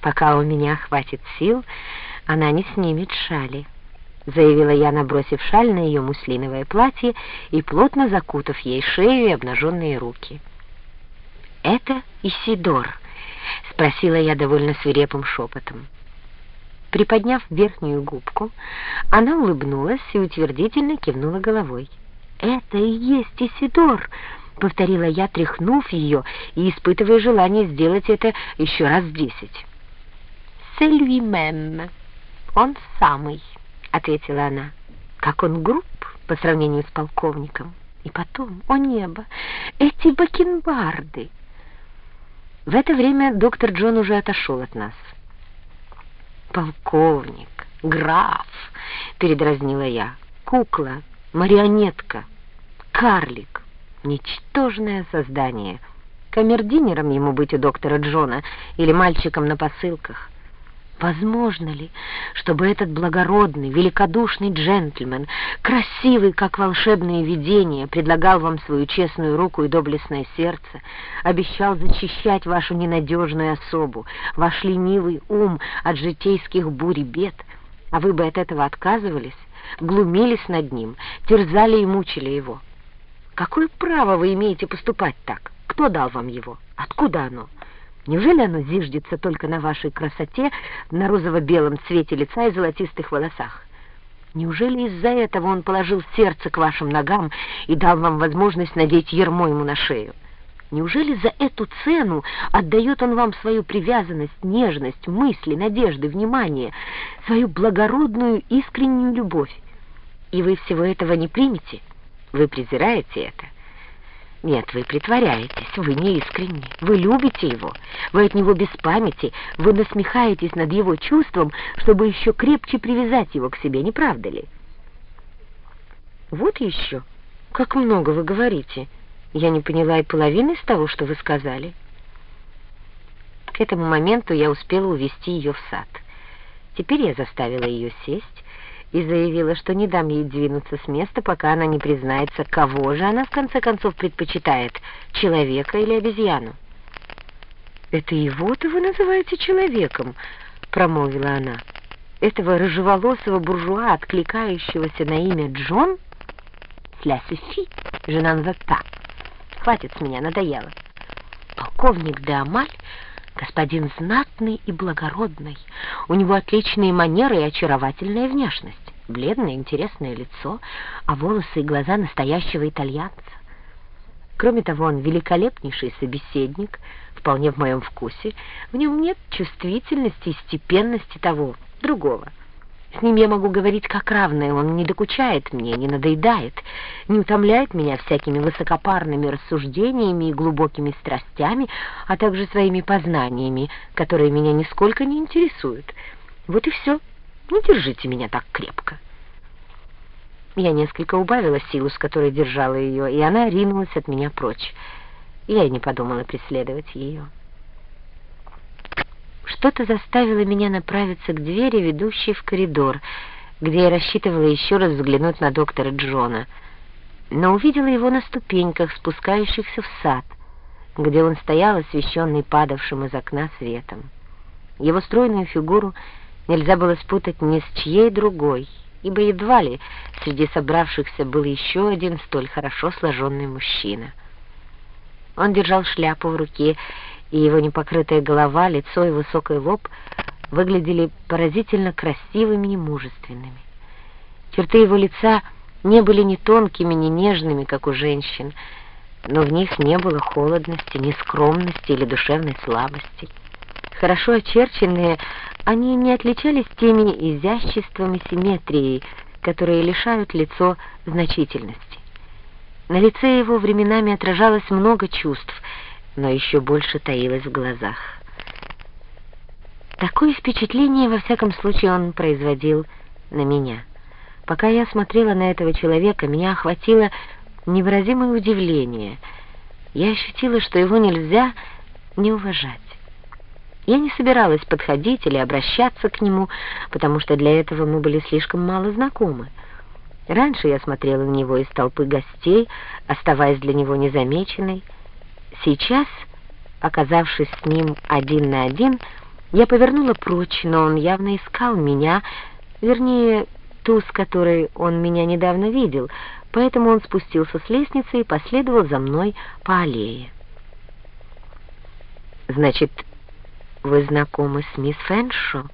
Пока у меня хватит сил, она не снимет шали, заявила я, набросив шаль на ее муслиновое платье и плотно закутав ей шею и обнаженные руки. «Это Исидор?» — спросила я довольно свирепым шепотом. Приподняв верхнюю губку, она улыбнулась и утвердительно кивнула головой. «Это и есть Исидор!» — повторила я, тряхнув ее и испытывая желание сделать это еще раз десять. «C'est lui-même, он самый», — ответила она. «Как он груб по сравнению с полковником. И потом, о небо, эти бакенбарды!» В это время доктор Джон уже отошел от нас. «Полковник, граф!» — передразнила я. «Кукла, марионетка, карлик, ничтожное создание. Камердинером ему быть у доктора Джона или мальчиком на посылках». Возможно ли, чтобы этот благородный, великодушный джентльмен, красивый, как волшебное видение, предлагал вам свою честную руку и доблестное сердце, обещал защищать вашу ненадежную особу, ваш ленивый ум от житейских бурь и бед, а вы бы от этого отказывались, глумились над ним, терзали и мучили его? Какое право вы имеете поступать так? Кто дал вам его? Откуда оно? Неужели оно зиждется только на вашей красоте, на розово-белом цвете лица и золотистых волосах? Неужели из-за этого он положил сердце к вашим ногам и дал вам возможность надеть ермо ему на шею? Неужели за эту цену отдает он вам свою привязанность, нежность, мысли, надежды, внимание, свою благородную, искреннюю любовь? И вы всего этого не примете? Вы презираете это? Нет, вы притворяетесь, вы не искренни, вы любите его, вы от него без памяти, вы насмехаетесь над его чувством, чтобы еще крепче привязать его к себе, не правда ли? Вот еще, как много вы говорите. Я не поняла и половины из того, что вы сказали. К этому моменту я успела увести ее в сад. Теперь я заставила ее сесть, и заявила, что не дам ей двинуться с места, пока она не признается, кого же она в конце концов предпочитает, человека или обезьяну. «Это его-то вы называете человеком?» — промолвила она. «Этого рыжеволосого буржуа, откликающегося на имя Джон? Сля суфи, жена Нвата. Хватит с меня, надоело. Полковник де Амаль Господин знатный и благородный. У него отличные манеры и очаровательная внешность. Бледное интересное лицо, а волосы и глаза настоящего итальянца. Кроме того, он великолепнейший собеседник, вполне в моем вкусе. В нем нет чувствительности и степенности того, другого. С ним я могу говорить как равная, он не докучает мне, не надоедает, не утомляет меня всякими высокопарными рассуждениями и глубокими страстями, а также своими познаниями, которые меня нисколько не интересуют. Вот и все. Не держите меня так крепко. Я несколько убавила силу, с которой держала ее, и она ринулась от меня прочь. Я и не подумала преследовать ее. Что-то заставило меня направиться к двери, ведущей в коридор, где я рассчитывала еще раз взглянуть на доктора Джона, но увидела его на ступеньках, спускающихся в сад, где он стоял, освещенный падавшим из окна светом. Его стройную фигуру нельзя было спутать ни с чьей другой, ибо едва ли среди собравшихся был еще один столь хорошо сложенный мужчина. Он держал шляпу в руке и его непокрытая голова, лицо и высокий лоб выглядели поразительно красивыми и мужественными. Черты его лица не были ни тонкими, ни нежными, как у женщин, но в них не было холодности, ни скромности или душевной слабости. Хорошо очерченные, они не отличались теми изяществом и симметрией, которые лишают лицо значительности. На лице его временами отражалось много чувств — но еще больше таилось в глазах. Такое впечатление, во всяком случае, он производил на меня. Пока я смотрела на этого человека, меня охватило невыразимое удивление. Я ощутила, что его нельзя не уважать. Я не собиралась подходить или обращаться к нему, потому что для этого мы были слишком мало знакомы. Раньше я смотрела на него из толпы гостей, оставаясь для него незамеченной, Сейчас, оказавшись с ним один на один, Я повернула прочь, но он явно искал меня, вернее, ту, с которой он меня недавно видел, поэтому он спустился с лестницы и последовал за мной по аллее. «Значит, вы знакомы с мисс Фэншо?»